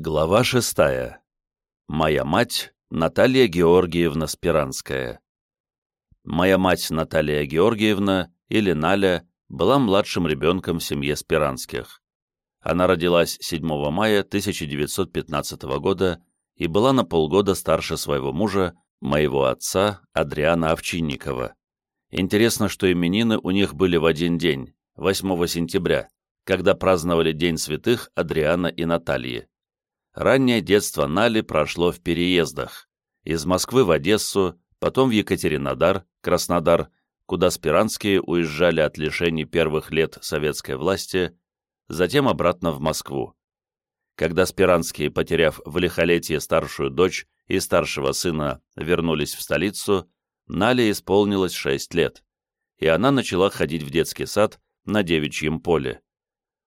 Глава шестая. Моя мать Наталья Георгиевна Спиранская. Моя мать Наталья Георгиевна, или Наля, была младшим ребенком в семье Спиранских. Она родилась 7 мая 1915 года и была на полгода старше своего мужа, моего отца Адриана Овчинникова. Интересно, что именины у них были в один день, 8 сентября, когда праздновали День святых Адриана и Натальи. Раннее детство Нали прошло в переездах. Из Москвы в Одессу, потом в Екатеринодар, Краснодар, куда Спиранские уезжали от лишений первых лет советской власти, затем обратно в Москву. Когда Спиранские, потеряв в лихолетие старшую дочь и старшего сына, вернулись в столицу, Нале исполнилось 6 лет, и она начала ходить в детский сад на девичьем поле.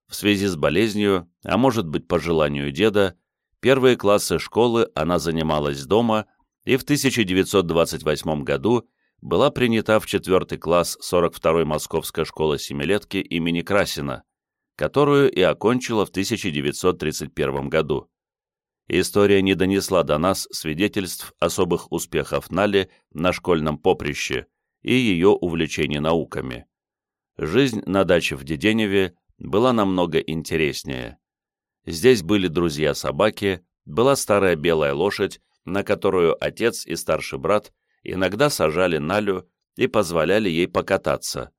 В связи с болезнью, а может быть по желанию деда, Первые классы школы она занималась дома и в 1928 году была принята в четвертый класс 42-й Московской школы семилетки имени Красина, которую и окончила в 1931 году. История не донесла до нас свидетельств особых успехов Нали на школьном поприще и ее увлечения науками. Жизнь на даче в Деденеве была намного интереснее. Здесь были друзья-собаки, была старая белая лошадь, на которую отец и старший брат иногда сажали Налю и позволяли ей покататься.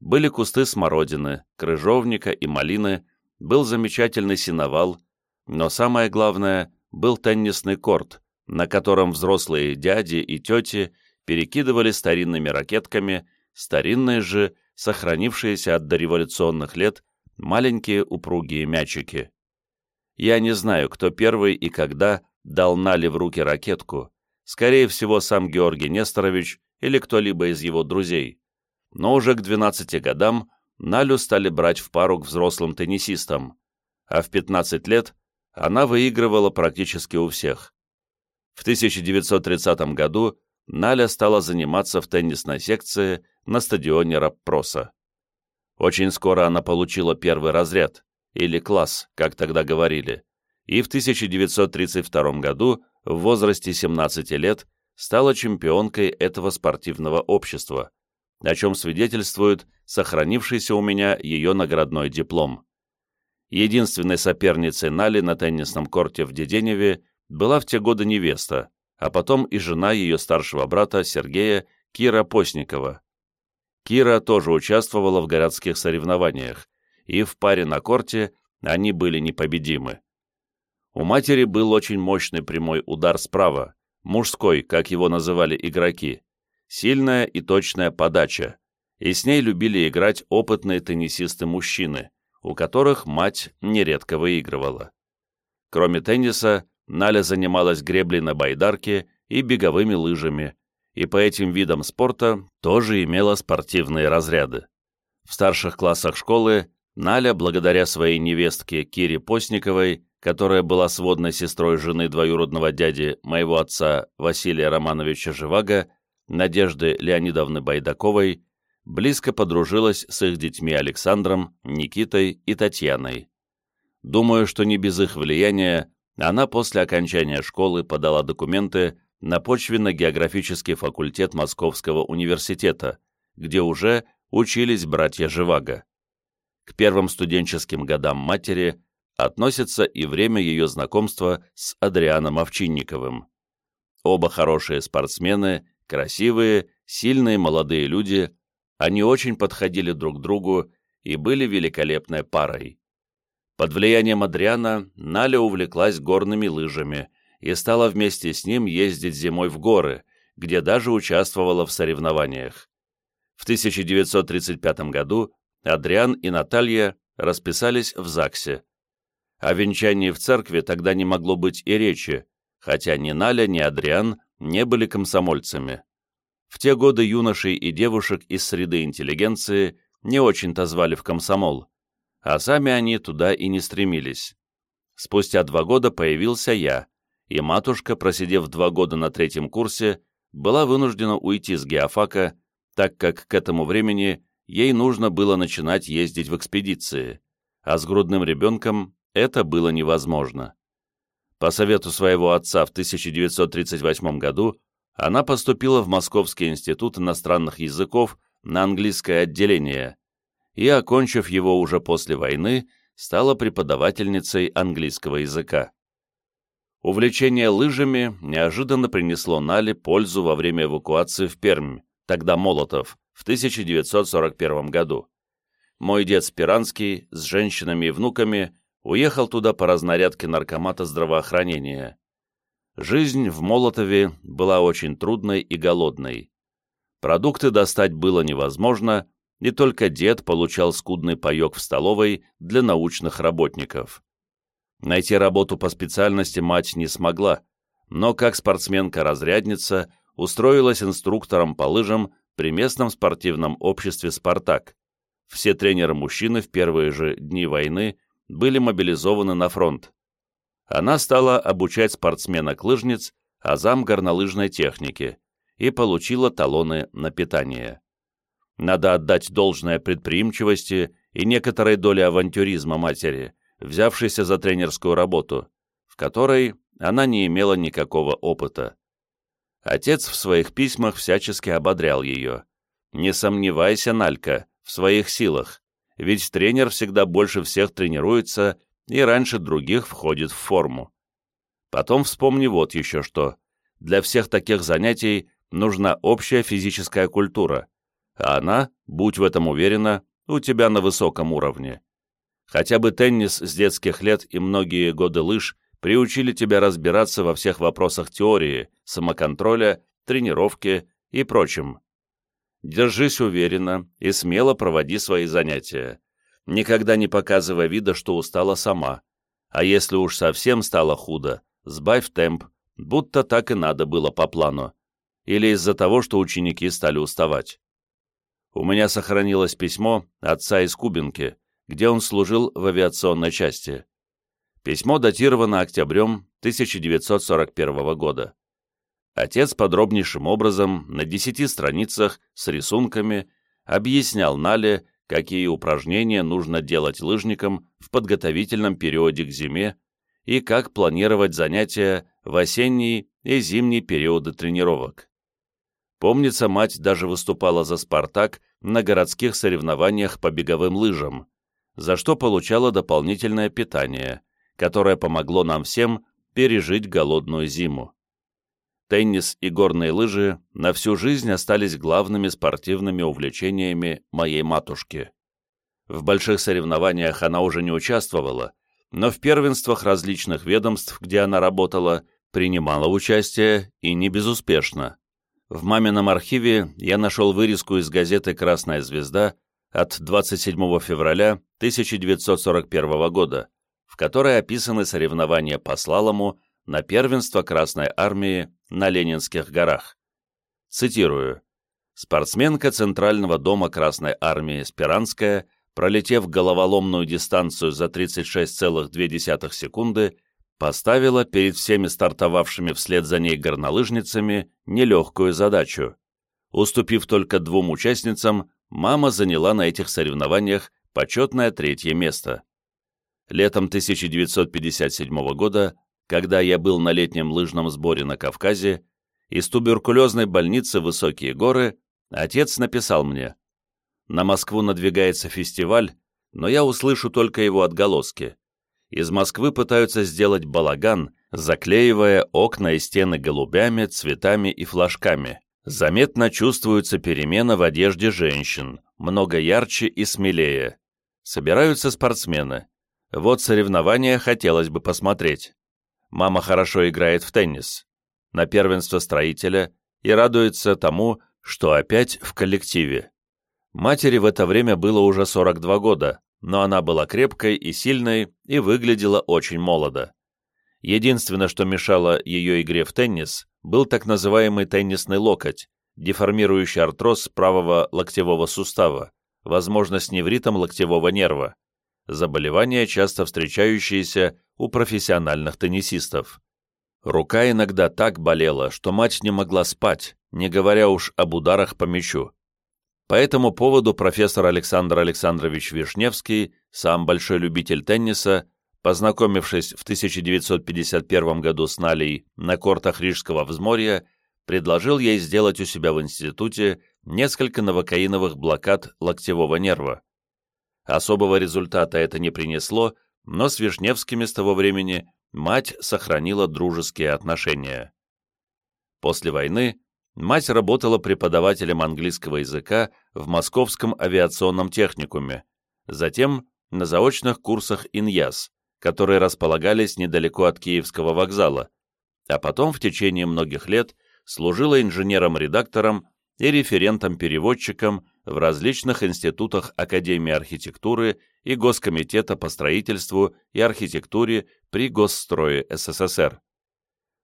Были кусты смородины, крыжовника и малины, был замечательный сеновал, но самое главное — был теннисный корт, на котором взрослые дяди и тети перекидывали старинными ракетками, старинные же, сохранившиеся от дореволюционных лет, маленькие упругие мячики. Я не знаю, кто первый и когда дал Нали в руки ракетку, скорее всего, сам Георгий Несторович или кто-либо из его друзей. Но уже к 12 годам Налю стали брать в пару к взрослым теннисистам, а в 15 лет она выигрывала практически у всех. В 1930 году Наля стала заниматься в теннисной секции на стадионе Раппроса. Очень скоро она получила первый разряд, или класс, как тогда говорили, и в 1932 году в возрасте 17 лет стала чемпионкой этого спортивного общества, о чем свидетельствует сохранившийся у меня ее наградной диплом. Единственной соперницей Нали на теннисном корте в Деденеве была в те годы невеста, а потом и жена ее старшего брата Сергея Кира Постникова. Кира тоже участвовала в городских соревнованиях, и в паре на корте они были непобедимы. У матери был очень мощный прямой удар справа, мужской, как его называли игроки, сильная и точная подача, и с ней любили играть опытные теннисисты-мужчины, у которых мать нередко выигрывала. Кроме тенниса, Наля занималась греблей на байдарке и беговыми лыжами, и по этим видам спорта тоже имела спортивные разряды. В старших классах школы Наля, благодаря своей невестке Кире Постниковой, которая была сводной сестрой жены двоюродного дяди моего отца Василия Романовича Живаго, Надежды Леонидовны Байдаковой, близко подружилась с их детьми Александром, Никитой и Татьяной. Думаю, что не без их влияния она после окончания школы подала документы на почвенно-географический факультет Московского университета, где уже учились братья Живаго. К первым студенческим годам матери относится и время ее знакомства с Адрианом Овчинниковым. Оба хорошие спортсмены, красивые, сильные молодые люди, они очень подходили друг другу и были великолепной парой. Под влиянием Адриана Наля увлеклась горными лыжами и стала вместе с ним ездить зимой в горы, где даже участвовала в соревнованиях. В 1935 году Адриан и Наталья расписались в ЗАГСе. О венчании в церкви тогда не могло быть и речи, хотя ни Наля, ни Адриан не были комсомольцами. В те годы юношей и девушек из среды интеллигенции не очень-то звали в комсомол, а сами они туда и не стремились. Спустя два года появился я, и матушка, просидев два года на третьем курсе, была вынуждена уйти с геофака, так как к этому времени ей нужно было начинать ездить в экспедиции, а с грудным ребенком это было невозможно. По совету своего отца в 1938 году она поступила в Московский институт иностранных языков на английское отделение и, окончив его уже после войны, стала преподавательницей английского языка. Увлечение лыжами неожиданно принесло Нале пользу во время эвакуации в Пермь, тогда Молотов, в 1941 году. Мой дед Спиранский с женщинами и внуками уехал туда по разнарядке наркомата здравоохранения. Жизнь в Молотове была очень трудной и голодной. Продукты достать было невозможно, и только дед получал скудный паек в столовой для научных работников. Найти работу по специальности мать не смогла, но как спортсменка-разрядница устроилась инструктором по лыжам при местном спортивном обществе «Спартак». Все тренеры-мужчины в первые же дни войны были мобилизованы на фронт. Она стала обучать спортсменок-лыжниц азам горнолыжной техники и получила талоны на питание. Надо отдать должное предприимчивости и некоторой доле авантюризма матери, взявшейся за тренерскую работу, в которой она не имела никакого опыта. Отец в своих письмах всячески ободрял ее. «Не сомневайся, Налька, в своих силах, ведь тренер всегда больше всех тренируется и раньше других входит в форму. Потом вспомни вот еще что. Для всех таких занятий нужна общая физическая культура, а она, будь в этом уверена, у тебя на высоком уровне. Хотя бы теннис с детских лет и многие годы лыж приучили тебя разбираться во всех вопросах теории, самоконтроля, тренировки и прочем. Держись уверенно и смело проводи свои занятия. Никогда не показывай вида, что устала сама. А если уж совсем стало худо, сбавь темп, будто так и надо было по плану. Или из-за того, что ученики стали уставать. У меня сохранилось письмо отца из Кубинки, где он служил в авиационной части. Письмо датировано октябрем 1941 года. Отец подробнейшим образом на десяти страницах с рисунками объяснял Нале, какие упражнения нужно делать лыжникам в подготовительном периоде к зиме и как планировать занятия в осенний и зимний периоды тренировок. Помнится, мать даже выступала за «Спартак» на городских соревнованиях по беговым лыжам, за что получала дополнительное питание – которое помогло нам всем пережить голодную зиму. Теннис и горные лыжи на всю жизнь остались главными спортивными увлечениями моей матушки. В больших соревнованиях она уже не участвовала, но в первенствах различных ведомств, где она работала, принимала участие и не безуспешно. В мамином архиве я нашел вырезку из газеты «Красная звезда» от 27 февраля 1941 года, в которой описаны соревнования по слалому на первенство Красной Армии на Ленинских горах. Цитирую. «Спортсменка Центрального дома Красной Армии Спиранская, пролетев головоломную дистанцию за 36,2 секунды, поставила перед всеми стартовавшими вслед за ней горнолыжницами нелегкую задачу. Уступив только двум участницам, мама заняла на этих соревнованиях почетное третье место. Летом 1957 года, когда я был на летнем лыжном сборе на Кавказе, из туберкулезной больницы «Высокие горы» отец написал мне «На Москву надвигается фестиваль, но я услышу только его отголоски. Из Москвы пытаются сделать балаган, заклеивая окна и стены голубями, цветами и флажками. Заметно чувствуется перемена в одежде женщин, много ярче и смелее. Собираются спортсмены. Вот соревнования хотелось бы посмотреть. Мама хорошо играет в теннис. На первенство строителя и радуется тому, что опять в коллективе. Матери в это время было уже 42 года, но она была крепкой и сильной и выглядела очень молодо. Единственное, что мешало ее игре в теннис, был так называемый теннисный локоть, деформирующий артроз правого локтевого сустава, возможно, с невритом локтевого нерва заболевание, часто встречающееся у профессиональных теннисистов. Рука иногда так болела, что мать не могла спать, не говоря уж об ударах по мячу. По этому поводу профессор Александр Александрович Вишневский, сам большой любитель тенниса, познакомившись в 1951 году с Налей на кортах Рижского взморья, предложил ей сделать у себя в институте несколько новокаиновых блокад локтевого нерва. Особого результата это не принесло, но с Вишневскими с того времени мать сохранила дружеские отношения. После войны мать работала преподавателем английского языка в Московском авиационном техникуме, затем на заочных курсах ИНЯС, которые располагались недалеко от Киевского вокзала, а потом в течение многих лет служила инженером-редактором и референтом-переводчиком в различных институтах Академии архитектуры и Госкомитета по строительству и архитектуре при Госстрое СССР.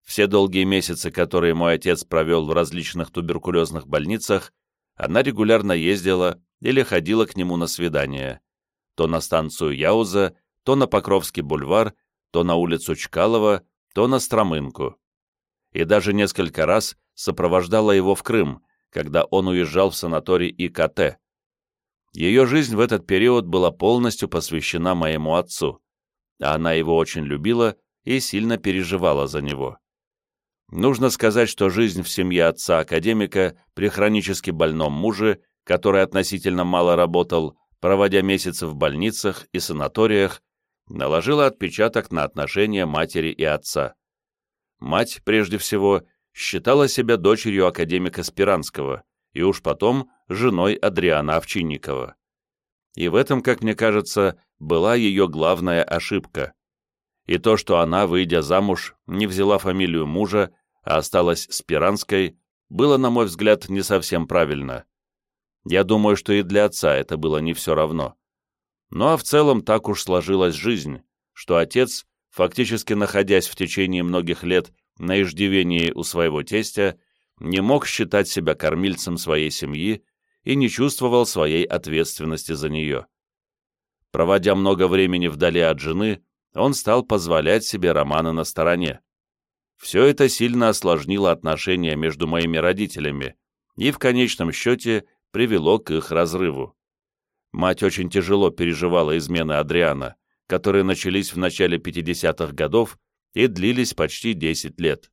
Все долгие месяцы, которые мой отец провел в различных туберкулезных больницах, она регулярно ездила или ходила к нему на свидания. То на станцию Яуза, то на Покровский бульвар, то на улицу Чкалова, то на Стромынку. И даже несколько раз сопровождала его в Крым, когда он уезжал в санаторий ИКТ. Ее жизнь в этот период была полностью посвящена моему отцу, а она его очень любила и сильно переживала за него. Нужно сказать, что жизнь в семье отца-академика при хронически больном муже, который относительно мало работал, проводя месяцы в больницах и санаториях, наложила отпечаток на отношения матери и отца. Мать, прежде всего, считала себя дочерью академика Спиранского и уж потом женой Адриана Овчинникова. И в этом, как мне кажется, была ее главная ошибка. И то, что она, выйдя замуж, не взяла фамилию мужа, а осталась Спиранской, было, на мой взгляд, не совсем правильно. Я думаю, что и для отца это было не все равно. Ну а в целом так уж сложилась жизнь, что отец, фактически находясь в течение многих лет на иждивении у своего тестя, не мог считать себя кормильцем своей семьи и не чувствовал своей ответственности за нее. Проводя много времени вдали от жены, он стал позволять себе романы на стороне. Все это сильно осложнило отношения между моими родителями и в конечном счете привело к их разрыву. Мать очень тяжело переживала измены Адриана, которые начались в начале 50-х годов и длились почти 10 лет.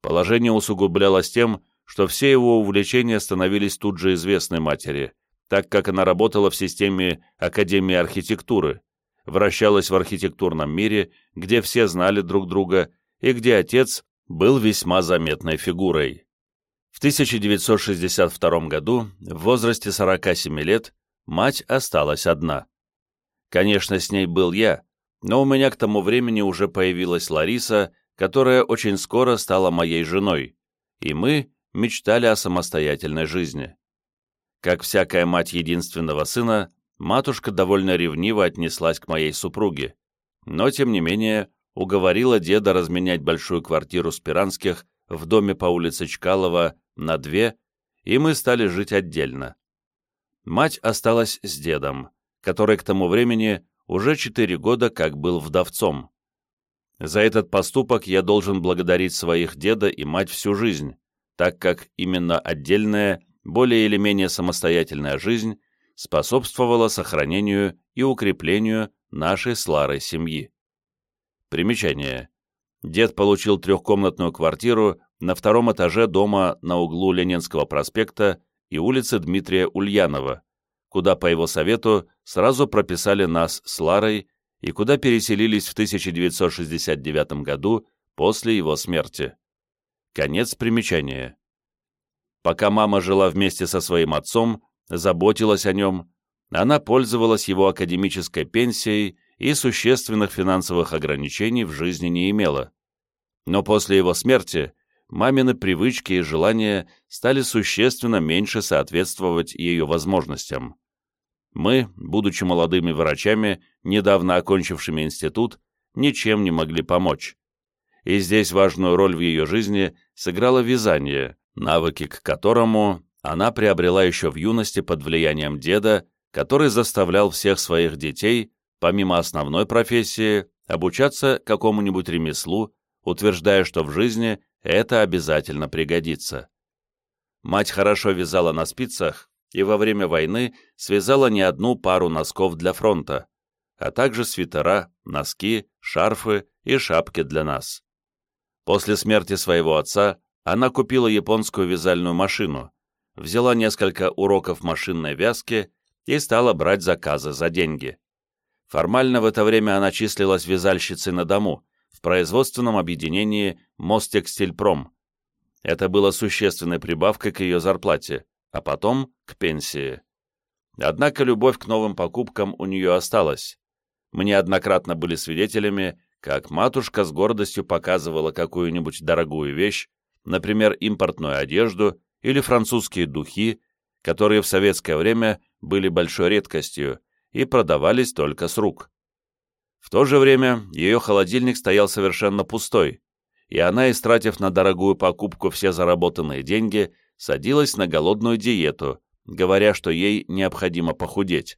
Положение усугублялось тем, что все его увлечения становились тут же известны матери, так как она работала в системе Академии архитектуры, вращалась в архитектурном мире, где все знали друг друга и где отец был весьма заметной фигурой. В 1962 году, в возрасте 47 лет, мать осталась одна. Конечно, с ней был я, но у меня к тому времени уже появилась Лариса, которая очень скоро стала моей женой, и мы мечтали о самостоятельной жизни. Как всякая мать единственного сына, матушка довольно ревниво отнеслась к моей супруге, но, тем не менее, уговорила деда разменять большую квартиру Спиранских в доме по улице Чкалова на две, и мы стали жить отдельно. Мать осталась с дедом, который к тому времени уже четыре года как был вдовцом. За этот поступок я должен благодарить своих деда и мать всю жизнь, так как именно отдельная, более или менее самостоятельная жизнь способствовала сохранению и укреплению нашей с Ларой семьи. Примечание. Дед получил трехкомнатную квартиру на втором этаже дома на углу Ленинского проспекта и улицы Дмитрия Ульянова, куда по его совету сразу прописали нас с Ларой и куда переселились в 1969 году после его смерти. Конец примечания. Пока мама жила вместе со своим отцом, заботилась о нем, она пользовалась его академической пенсией и существенных финансовых ограничений в жизни не имела. Но после его смерти мамины привычки и желания стали существенно меньше соответствовать ее возможностям. Мы, будучи молодыми врачами, недавно окончившими институт, ничем не могли помочь. И здесь важную роль в ее жизни сыграло вязание, навыки к которому она приобрела еще в юности под влиянием деда, который заставлял всех своих детей, помимо основной профессии, обучаться какому-нибудь ремеслу, утверждая, что в жизни это обязательно пригодится. Мать хорошо вязала на спицах, и во время войны связала не одну пару носков для фронта, а также свитера, носки, шарфы и шапки для нас. После смерти своего отца она купила японскую вязальную машину, взяла несколько уроков машинной вязки и стала брать заказы за деньги. Формально в это время она числилась вязальщицей на дому в производственном объединении «Мостекстильпром». Это было существенной прибавкой к ее зарплате, а потом к пенсии. Однако любовь к новым покупкам у нее осталась. Мы неоднократно были свидетелями, как матушка с гордостью показывала какую-нибудь дорогую вещь, например, импортную одежду или французские духи, которые в советское время были большой редкостью и продавались только с рук. В то же время ее холодильник стоял совершенно пустой, и она, истратив на дорогую покупку все заработанные деньги, садилась на голодную диету, говоря, что ей необходимо похудеть.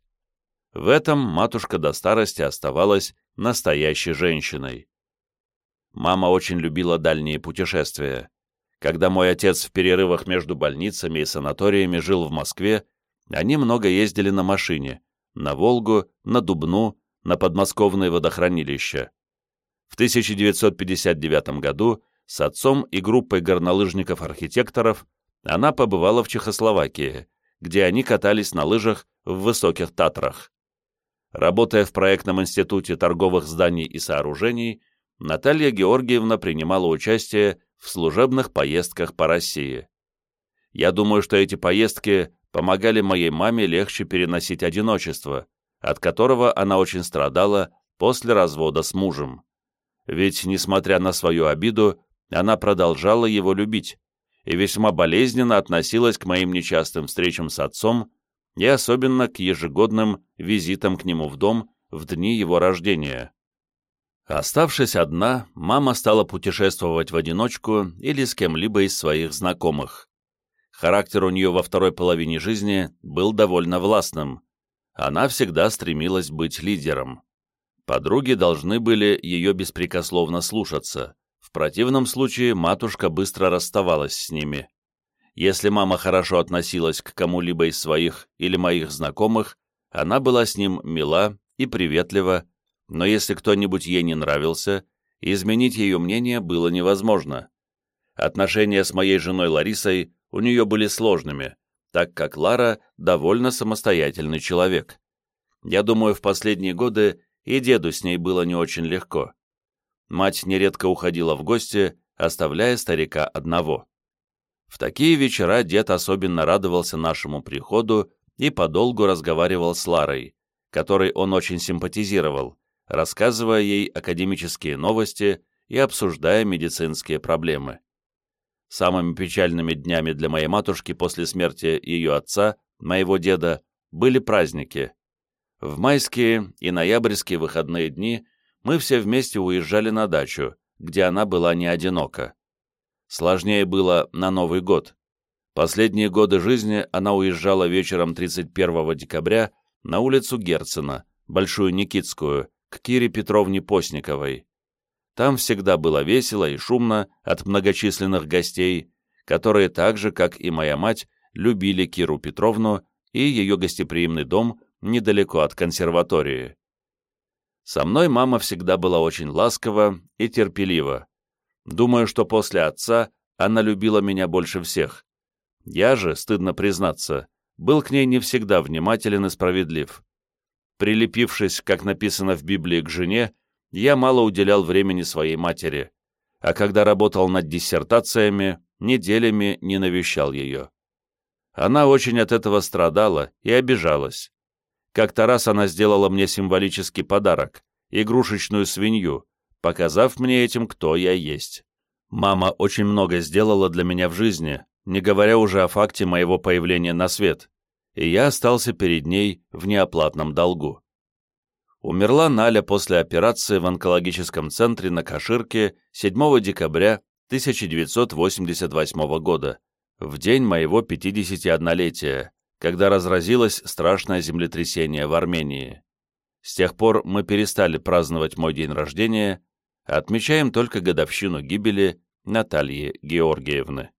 В этом матушка до старости оставалась настоящей женщиной. Мама очень любила дальние путешествия. Когда мой отец в перерывах между больницами и санаториями жил в Москве, они много ездили на машине, на Волгу, на Дубну, на подмосковные водохранилища. В 1959 году с отцом и группой горнолыжников-архитекторов она побывала в Чехословакии, где они катались на лыжах в высоких Татрах. Работая в проектном институте торговых зданий и сооружений, Наталья Георгиевна принимала участие в служебных поездках по России. Я думаю, что эти поездки помогали моей маме легче переносить одиночество, от которого она очень страдала после развода с мужем. Ведь, несмотря на свою обиду, она продолжала его любить и весьма болезненно относилась к моим нечастым встречам с отцом и особенно к ежегодным визитам к нему в дом в дни его рождения. Оставшись одна, мама стала путешествовать в одиночку или с кем-либо из своих знакомых. Характер у нее во второй половине жизни был довольно властным. Она всегда стремилась быть лидером. Подруги должны были ее беспрекословно слушаться. Противном случае матушка быстро расставалась с ними. Если мама хорошо относилась к кому-либо из своих или моих знакомых, она была с ним мила и приветлива, но если кто-нибудь ей не нравился, изменить ее мнение было невозможно. Отношения с моей женой Ларисой у нее были сложными, так как Лара довольно самостоятельный человек. Я думаю, в последние годы и деду с ней было не очень легко. Мать нередко уходила в гости, оставляя старика одного. В такие вечера дед особенно радовался нашему приходу и подолгу разговаривал с Ларой, которой он очень симпатизировал, рассказывая ей академические новости и обсуждая медицинские проблемы. Самыми печальными днями для моей матушки после смерти ее отца, моего деда, были праздники. В майские и ноябрьские выходные дни мы все вместе уезжали на дачу, где она была не одинока. Сложнее было на Новый год. Последние годы жизни она уезжала вечером 31 декабря на улицу Герцена, Большую Никитскую, к Кире Петровне Постниковой. Там всегда было весело и шумно от многочисленных гостей, которые так же, как и моя мать, любили Киру Петровну и ее гостеприимный дом недалеко от консерватории. Со мной мама всегда была очень ласкова и терпелива. Думаю, что после отца она любила меня больше всех. Я же, стыдно признаться, был к ней не всегда внимателен и справедлив. Прилепившись, как написано в Библии, к жене, я мало уделял времени своей матери, а когда работал над диссертациями, неделями не навещал ее. Она очень от этого страдала и обижалась. Как-то раз она сделала мне символический подарок — игрушечную свинью, показав мне этим, кто я есть. Мама очень много сделала для меня в жизни, не говоря уже о факте моего появления на свет и я остался перед ней в неоплатном долгу. Умерла Наля после операции в онкологическом центре на Каширке 7 декабря 1988 года, в день моего 51-летия, когда разразилось страшное землетрясение в Армении. С тех пор мы перестали праздновать мой день рождения, отмечаем только годовщину гибели Натальи Георгиевны.